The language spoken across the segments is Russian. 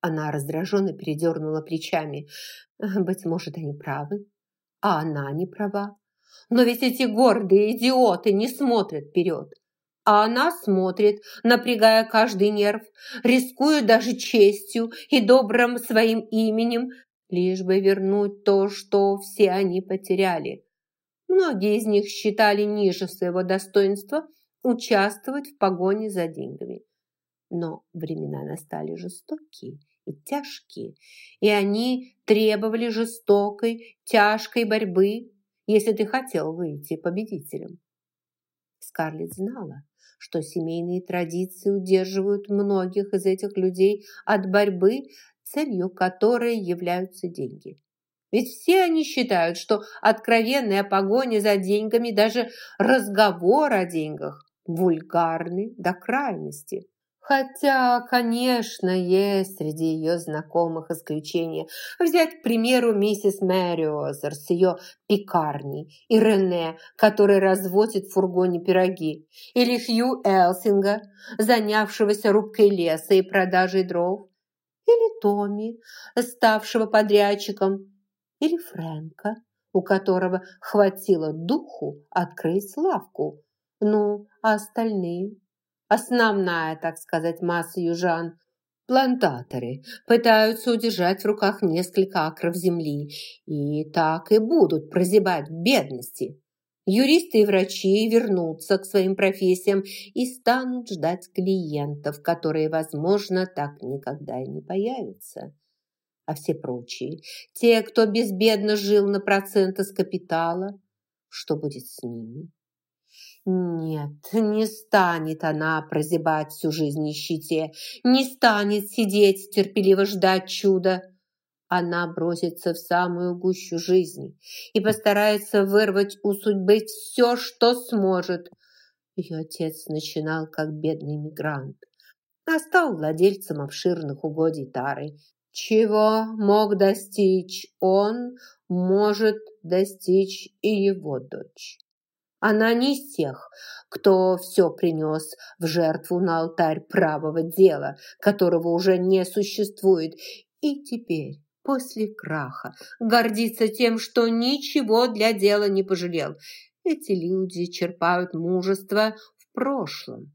Она раздраженно передернула плечами. Быть может, они правы, а она не права. Но ведь эти гордые идиоты не смотрят вперед. А она смотрит, напрягая каждый нерв, рискуя даже честью и добрым своим именем, лишь бы вернуть то, что все они потеряли. Многие из них считали ниже своего достоинства участвовать в погоне за деньгами. Но времена настали жестокие тяжкие, и они требовали жестокой, тяжкой борьбы, если ты хотел выйти победителем. Скарлетт знала, что семейные традиции удерживают многих из этих людей от борьбы, целью которой являются деньги. Ведь все они считают, что откровенная погоня за деньгами, даже разговор о деньгах, вульгарны до крайности. Хотя, конечно, есть среди ее знакомых исключения. Взять, к примеру, миссис Мэриозер с ее пекарней и Рене, который разводит в фургоне пироги, или Хью Элсинга, занявшегося рубкой леса и продажей дров, или Томми, ставшего подрядчиком, или Фрэнка, у которого хватило духу открыть лавку. Ну, а остальные? Основная, так сказать, масса южан – плантаторы пытаются удержать в руках несколько акров земли и так и будут прозябать в бедности. Юристы и врачи вернутся к своим профессиям и станут ждать клиентов, которые, возможно, так никогда и не появятся а все прочие, те, кто безбедно жил на проценты с капитала, что будет с ними? Нет, не станет она прозябать всю жизнь нищете, не станет сидеть, терпеливо ждать чуда. Она бросится в самую гущу жизни и постарается вырвать у судьбы все, что сможет. Ее отец начинал как бедный мигрант, а стал владельцем обширных угодий Тары чего мог достичь он, может достичь и его дочь. Она не из тех, кто все принес в жертву на алтарь правого дела, которого уже не существует, и теперь, после краха, гордится тем, что ничего для дела не пожалел. Эти люди черпают мужество в прошлом.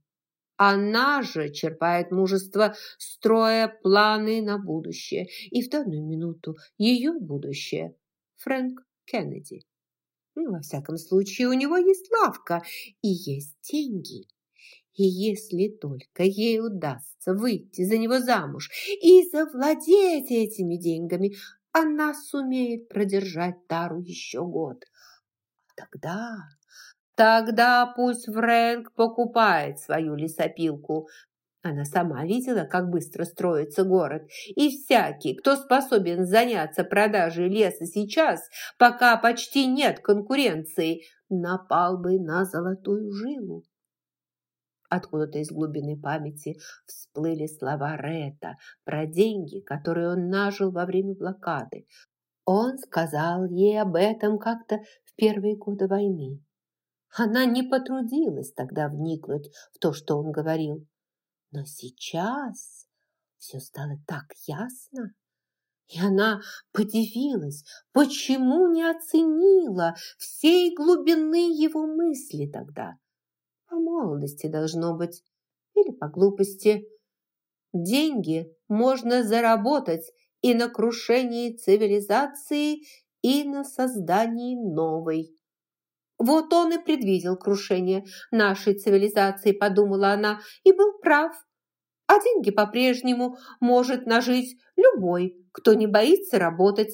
Она же черпает мужество, строя планы на будущее. И в данную минуту ее будущее – Фрэнк Кеннеди. Ну, во всяком случае, у него есть лавка и есть деньги. И если только ей удастся выйти за него замуж и завладеть этими деньгами, она сумеет продержать Тару еще год. Тогда Тогда пусть Фрэнк покупает свою лесопилку. Она сама видела, как быстро строится город. И всякий, кто способен заняться продажей леса сейчас, пока почти нет конкуренции, напал бы на золотую жилу. Откуда-то из глубины памяти всплыли слова Ретта про деньги, которые он нажил во время блокады. Он сказал ей об этом как-то в первые годы войны. Она не потрудилась тогда вникнуть в то, что он говорил. Но сейчас все стало так ясно. И она подивилась, почему не оценила всей глубины его мысли тогда. По молодости должно быть, или по глупости. Деньги можно заработать и на крушении цивилизации, и на создании новой. Вот он и предвидел крушение нашей цивилизации, подумала она, и был прав. А деньги по-прежнему может нажить любой, кто не боится работать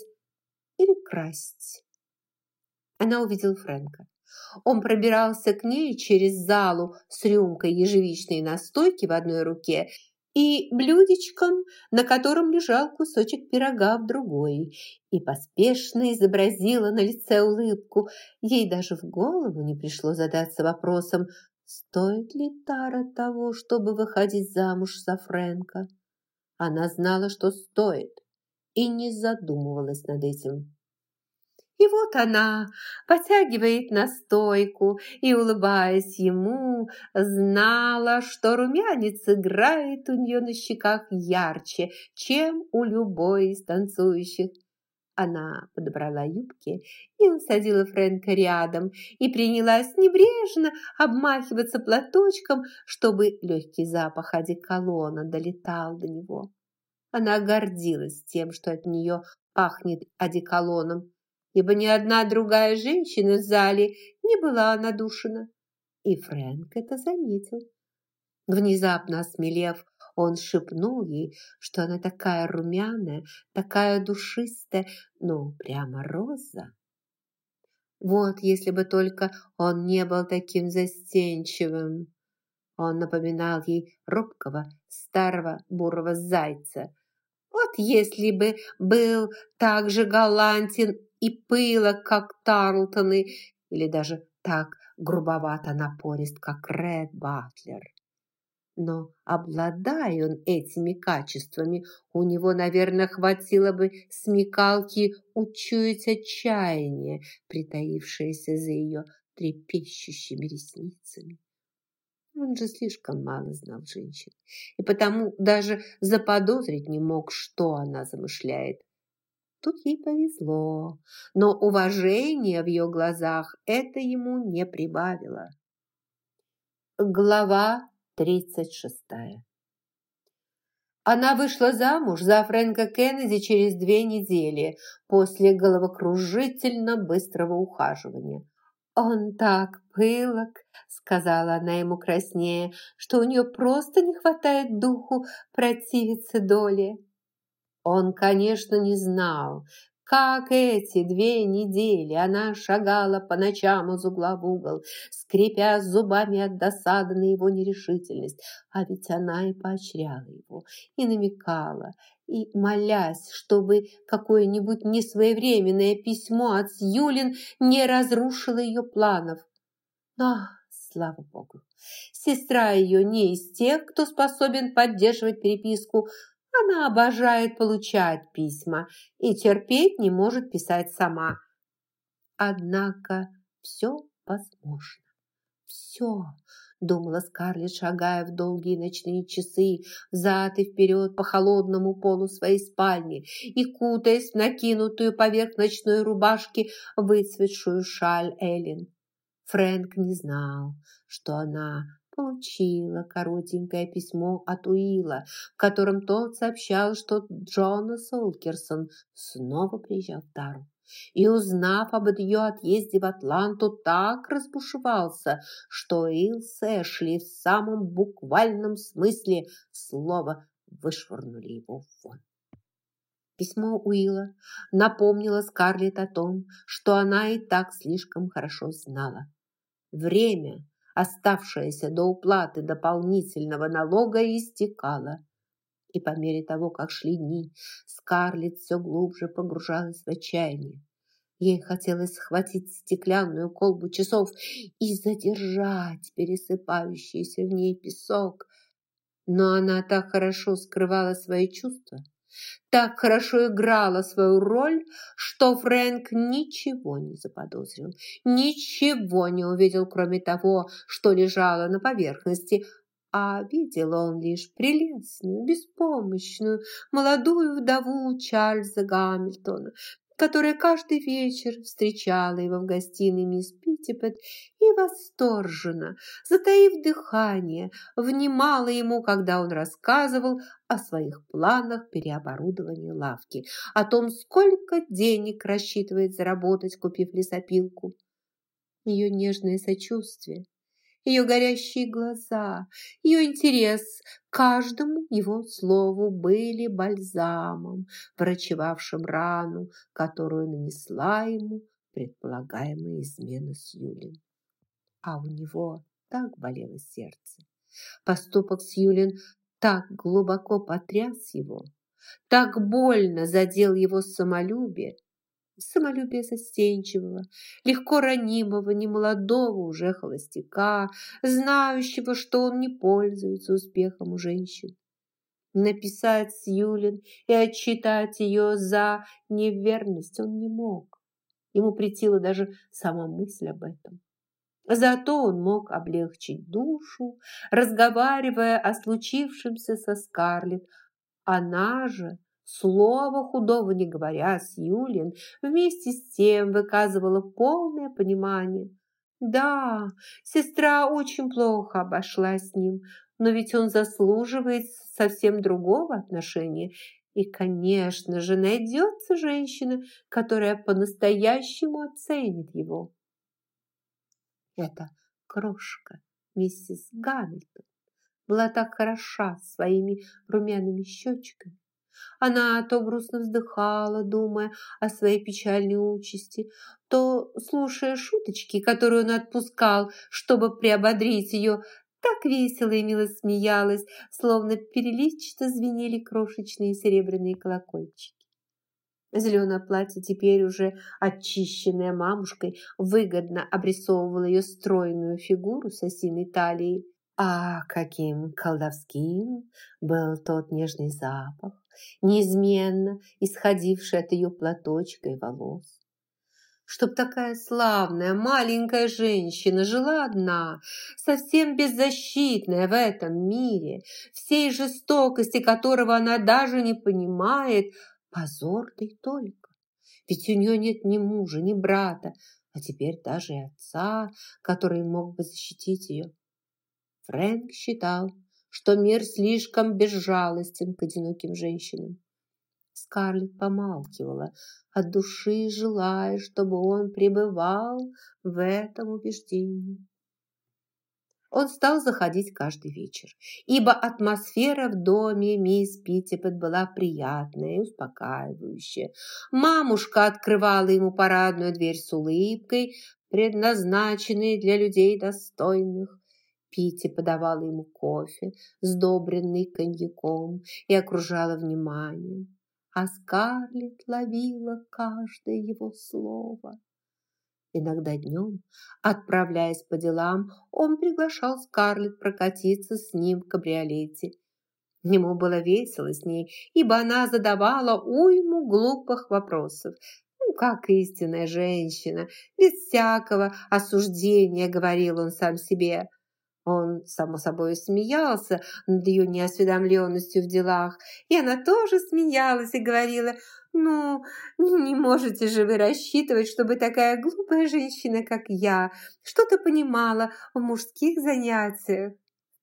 или красть. Она увидела Фрэнка. Он пробирался к ней через залу с рюмкой ежевичной настойки в одной руке и блюдечком, на котором лежал кусочек пирога в другой, и поспешно изобразила на лице улыбку. Ей даже в голову не пришло задаться вопросом, стоит ли Тара того, чтобы выходить замуж за Фрэнка. Она знала, что стоит, и не задумывалась над этим. И вот она потягивает настойку и, улыбаясь ему, знала, что румянец играет у нее на щеках ярче, чем у любой из танцующих. Она подобрала юбки и усадила Фрэнка рядом и принялась небрежно обмахиваться платочком, чтобы легкий запах одеколона долетал до него. Она гордилась тем, что от нее пахнет одеколоном, ибо ни одна другая женщина в зале не была надушена. И Фрэнк это заметил. Внезапно осмелев, он шепнул ей, что она такая румяная, такая душистая, ну, прямо роза. Вот если бы только он не был таким застенчивым. Он напоминал ей робкого, старого бурого зайца. Вот если бы был так же галантен и пылок, как Тарлтоны, или даже так грубовато напорист, как Ред Батлер. Но, обладая он этими качествами, у него, наверное, хватило бы смекалки учуять отчаяние, притаившееся за ее трепещущими ресницами. Он же слишком мало знал женщин, и потому даже заподозрить не мог, что она замышляет. Тут ей повезло, но уважение в ее глазах это ему не прибавило. Глава тридцать шестая. Она вышла замуж за Фрэнка Кеннеди через две недели после головокружительно быстрого ухаживания. «Он так пылок», — сказала она ему краснее, «что у нее просто не хватает духу противиться доле». Он, конечно, не знал, как эти две недели она шагала по ночам из угла в угол, скрипя зубами от досады на его нерешительность. А ведь она и поощряла его, и намекала, и молясь, чтобы какое-нибудь несвоевременное письмо от Сьюлин не разрушило ее планов. Но, слава богу, сестра ее не из тех, кто способен поддерживать переписку, она обожает получать письма и терпеть не может писать сама. Однако все возможно. Все, думала Скарлетт, шагая в долгие ночные часы взад и вперед по холодному полу своей спальни и кутаясь в накинутую поверх ночной рубашки выцветшую шаль Эллен. Фрэнк не знал, что она получила коротенькое письмо от Уилла, в котором тот сообщал, что Джонас Олкерсон снова приезжал в Тару. И, узнав об ее отъезде в Атланту, так разбушевался, что Ил с Эшли в самом буквальном смысле слова вышвырнули его вон. Письмо Уилла напомнило Скарлетт о том, что она и так слишком хорошо знала. Время оставшаяся до уплаты дополнительного налога истекала. И по мере того, как шли дни, Скарлетт все глубже погружалась в отчаяние. Ей хотелось схватить стеклянную колбу часов и задержать пересыпающийся в ней песок. Но она так хорошо скрывала свои чувства, так хорошо играла свою роль, что Фрэнк ничего не заподозрил, ничего не увидел, кроме того, что лежало на поверхности, а видел он лишь прелестную, беспомощную, молодую вдову Чарльза Гамильтона, которая каждый вечер встречала его в гостиной мисс Питтипет и восторженно, затаив дыхание, внимала ему, когда он рассказывал о своих планах переоборудования лавки, о том, сколько денег рассчитывает заработать, купив лесопилку. Ее нежное сочувствие ее горящие глаза, ее интерес к каждому его слову были бальзамом, врачевавшим рану, которую нанесла ему предполагаемая измена с Юлин. А у него так болело сердце. Поступок с Юлин так глубоко потряс его, так больно задел его самолюбие, самолюбие застенчивого, легко ранимого, немолодого уже холостяка, знающего, что он не пользуется успехом у женщин. Написать Сьюлин и отчитать ее за неверность он не мог. Ему претила даже сама мысль об этом. Зато он мог облегчить душу, разговаривая о случившемся со Скарлетт. Она же, слова худого не говоря с Юлиан, вместе с тем выказывала полное понимание. Да, сестра очень плохо обошлась с ним, но ведь он заслуживает совсем другого отношения. И, конечно же, найдется женщина, которая по-настоящему оценит его. Эта крошка, миссис Гамильтон, была так хороша своими румяными щечками. Она то грустно вздыхала, думая о своей печальной участи, то, слушая шуточки, которые он отпускал, чтобы приободрить ее, так весело и мило смеялась, словно переливчато звенели крошечные серебряные колокольчики. Зеленое платье, теперь уже очищенное мамушкой, выгодно обрисовывало ее стройную фигуру с осиной талией. А каким колдовским был тот нежный запах, неизменно исходивший от ее платочка и волос чтоб такая славная маленькая женщина жила одна, совсем беззащитная в этом мире, всей жестокости которого она даже не понимает, позор ты только. Ведь у нее нет ни мужа, ни брата, а теперь даже и отца, который мог бы защитить ее. Фрэнк считал, что мир слишком безжалостен к одиноким женщинам. Скарлетт помалкивала, от души желая, чтобы он пребывал в этом убеждении. Он стал заходить каждый вечер, ибо атмосфера в доме мисс Питтипет была приятная и успокаивающая. Мамушка открывала ему парадную дверь с улыбкой, предназначенной для людей достойных. Питти подавала ему кофе, сдобренный коньяком, и окружала вниманием а Скарлетт ловила каждое его слово. Иногда днем, отправляясь по делам, он приглашал Скарлетт прокатиться с ним в кабриолете. Ему было весело с ней, ибо она задавала уйму глупых вопросов. Ну, как истинная женщина, без всякого осуждения, говорил он сам себе – он, само собой, смеялся над ее неосведомленностью в делах, и она тоже смеялась и говорила, «Ну, не можете же вы рассчитывать, чтобы такая глупая женщина, как я, что-то понимала в мужских занятиях?»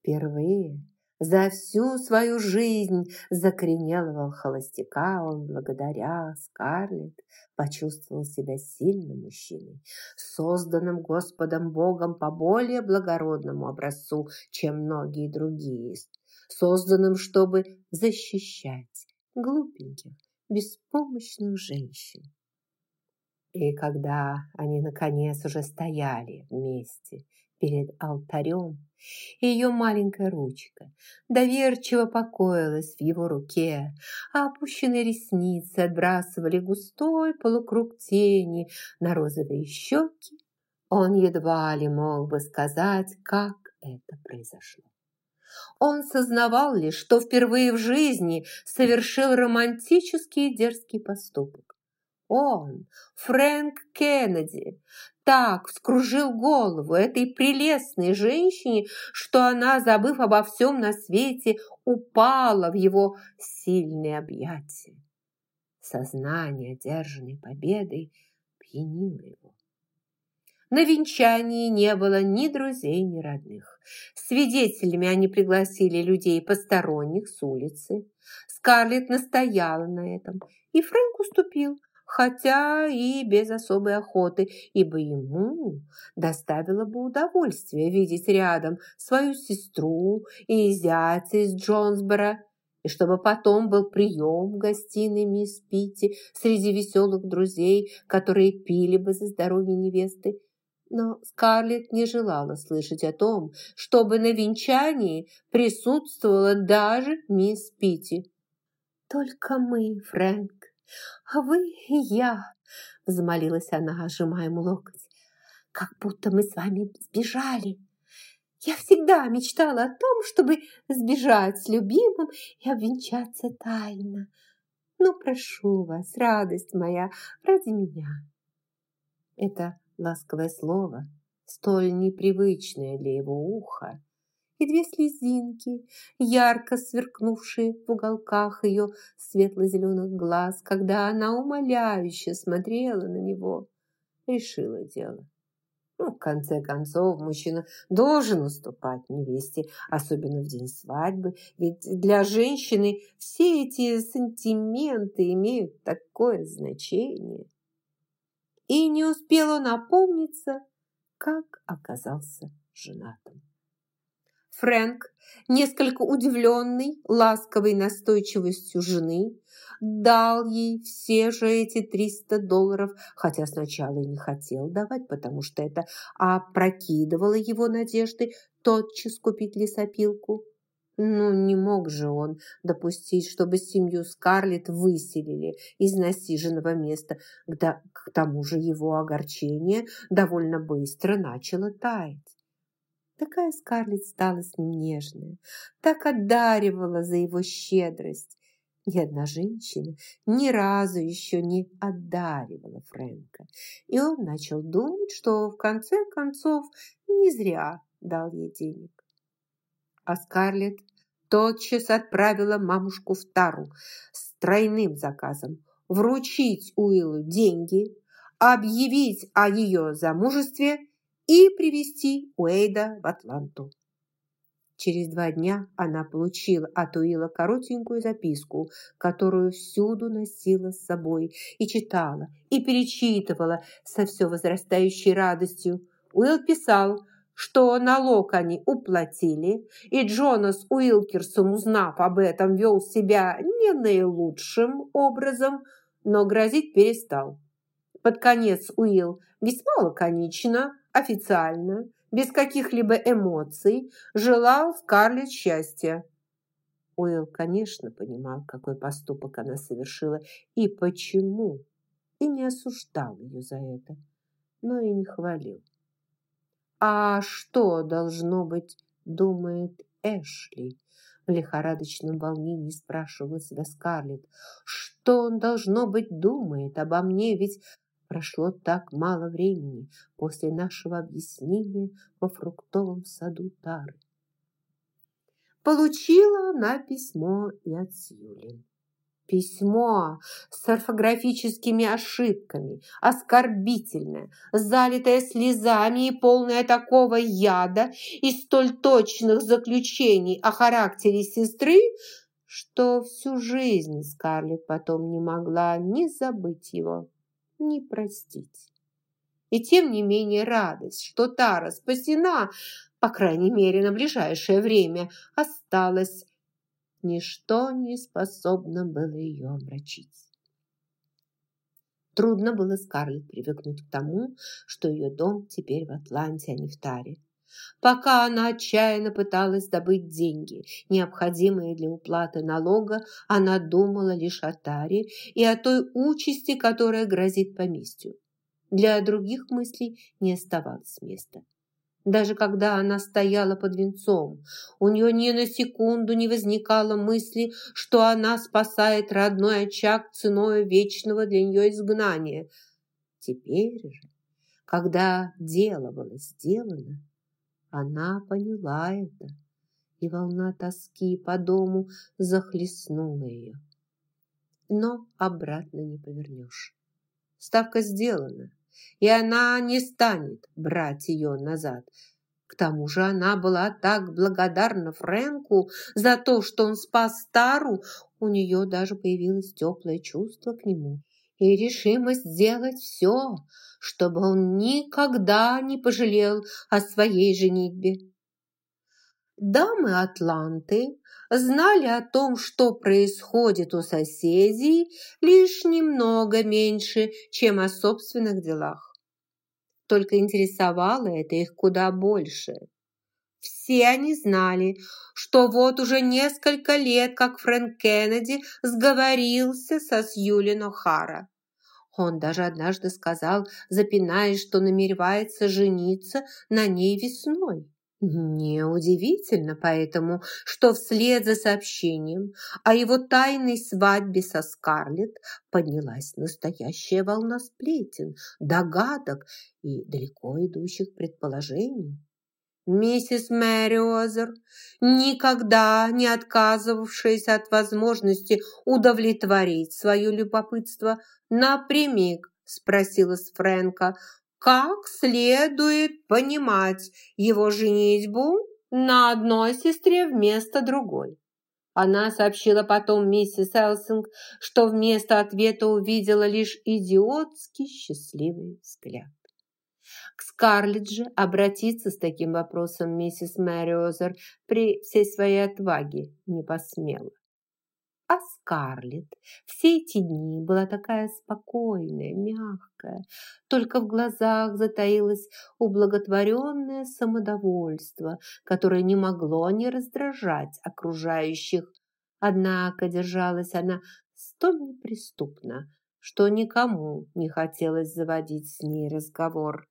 Впервые за всю свою жизнь закоренелого холостяка он благодаря Скарлетт почувствовал себя сильным мужчиной, созданным Господом Богом по более благородному образцу, чем многие другие, созданным, чтобы защищать глупеньких, беспомощных женщин. И когда они, наконец, уже стояли вместе перед алтарем, ее маленькая ручка доверчиво покоилась в его руке, а опущенные ресницы отбрасывали густой полукруг тени на розовые щеки. Он едва ли мог бы сказать, как это произошло. Он сознавал лишь, что впервые в жизни совершил романтический и дерзкий поступок. Он, Фрэнк Кеннеди, так вскружил голову этой прелестной женщине, что она, забыв обо всем на свете, упала в его сильные объятия. Сознание одержанной победой пьянило его. На венчании не было ни друзей, ни родных. Свидетелями они пригласили людей посторонних с улицы. Скарлетт настояла на этом, и Фрэнк уступил, хотя и без особой охоты, ибо ему доставило бы удовольствие видеть рядом свою сестру и зятя из Джонсбора, и чтобы потом был прием в гостиной мисс Питти среди веселых друзей, которые пили бы за здоровье невесты. Но Скарлетт не желала слышать о том, чтобы на венчании присутствовала даже мисс Питти. «Только мы, Фрэнк, а вы и я, взмолилась она, сжимая ему локоть, как будто мы с вами сбежали. Я всегда мечтала о том, чтобы сбежать с любимым и обвенчаться тайно. Ну, прошу вас, радость моя, ради меня. Это ласковое слово, столь непривычное для его уха, и две слезинки, ярко сверкнувшие в уголках ее светло-зеленых глаз, когда она умоляюще смотрела на него, решила дело. Ну, в конце концов, мужчина должен уступать невесте, особенно в день свадьбы, ведь для женщины все эти сантименты имеют такое значение. И не успел он опомниться, как оказался женатым. Фрэнк, несколько удивленный ласковой настойчивостью жены, дал ей все же эти 300 долларов, хотя сначала и не хотел давать, потому что это опрокидывало его надежды тотчас купить лесопилку. Ну, не мог же он допустить, чтобы семью Скарлетт выселили из насиженного места, к тому же его огорчение довольно быстро начало таять. Такая Скарлетт стала с ним нежная, так одаривала за его щедрость. Ни одна женщина ни разу еще не одаривала Фрэнка. И он начал думать, что в конце концов не зря дал ей денег. А Скарлетт тотчас отправила мамушку в Тару с тройным заказом вручить Уиллу деньги, объявить о ее замужестве и привезти Уэйда в Атланту. Через два дня она получила от Уилла коротенькую записку, которую всюду носила с собой и читала, и перечитывала со все возрастающей радостью. Уилл писал, что налог они уплатили, и Джонас Уилкерсон, узнав об этом, вел себя не наилучшим образом, но грозить перестал. Под конец Уилл весьма лаконично официально, без каких-либо эмоций, желал Скарлетт счастья. Уилл, конечно, понимал, какой поступок она совершила и почему, и не осуждал ее за это, но и не хвалил. «А что, должно быть, думает Эшли?» В лихорадочном волнении спрашивала себя Скарлетт. «Что он, должно быть, думает обо мне? Ведь Прошло так мало времени после нашего объяснения во фруктовом саду Тары. Получила она письмо и от Сьюлин. Письмо с орфографическими ошибками, оскорбительное, залитое слезами и полное такого яда и столь точных заключений о характере сестры, что всю жизнь Скарлетт потом не могла ни забыть его, не простить. И тем не менее радость, что Тара спасена, по крайней мере, на ближайшее время, осталась. Ничто не способно было ее омрачить. Трудно было Скарлетт привыкнуть к тому, что ее дом теперь в Атланте, а не в Таре. Пока она отчаянно пыталась добыть деньги, необходимые для уплаты налога, она думала лишь о Таре и о той участи, которая грозит поместью. Для других мыслей не оставалось места. Даже когда она стояла под венцом, у нее ни на секунду не возникало мысли, что она спасает родной очаг ценой вечного для нее изгнания. Теперь же, когда дело было сделано, она поняла это, и волна тоски по дому захлестнула ее. Но обратно не повернешь. Ставка сделана, и она не станет брать ее назад. К тому же она была так благодарна Фрэнку за то, что он спас Стару, у нее даже появилось теплое чувство к нему и решимость сделать все, чтобы он никогда не пожалел о своей женитьбе. Дамы Атланты знали о том, что происходит у соседей, лишь немного меньше, чем о собственных делах. Только интересовало это их куда больше. Все они знали, что вот уже несколько лет, как Фрэнк Кеннеди сговорился со Сьюлин О'Хара. Он даже однажды сказал, запинаясь, что намеревается жениться на ней весной. Неудивительно поэтому, что вслед за сообщением о его тайной свадьбе со Скарлетт поднялась настоящая волна сплетен, догадок и далеко идущих предположений. Миссис Мэриозер, никогда не отказывавшаяся от возможности удовлетворить свое любопытство, напрямик спросила с Фрэнка, как следует понимать его женитьбу на одной сестре вместо другой. Она сообщила потом миссис Элсинг, что вместо ответа увидела лишь идиотский счастливый взгляд. К Скарлетт обратиться с таким вопросом миссис Мэриозер при всей своей отваге не посмела. А Скарлетт все эти дни была такая спокойная, мягкая, только в глазах затаилось ублаготворенное самодовольство, которое не могло не раздражать окружающих. Однако держалась она столь неприступно, что никому не хотелось заводить с ней разговор.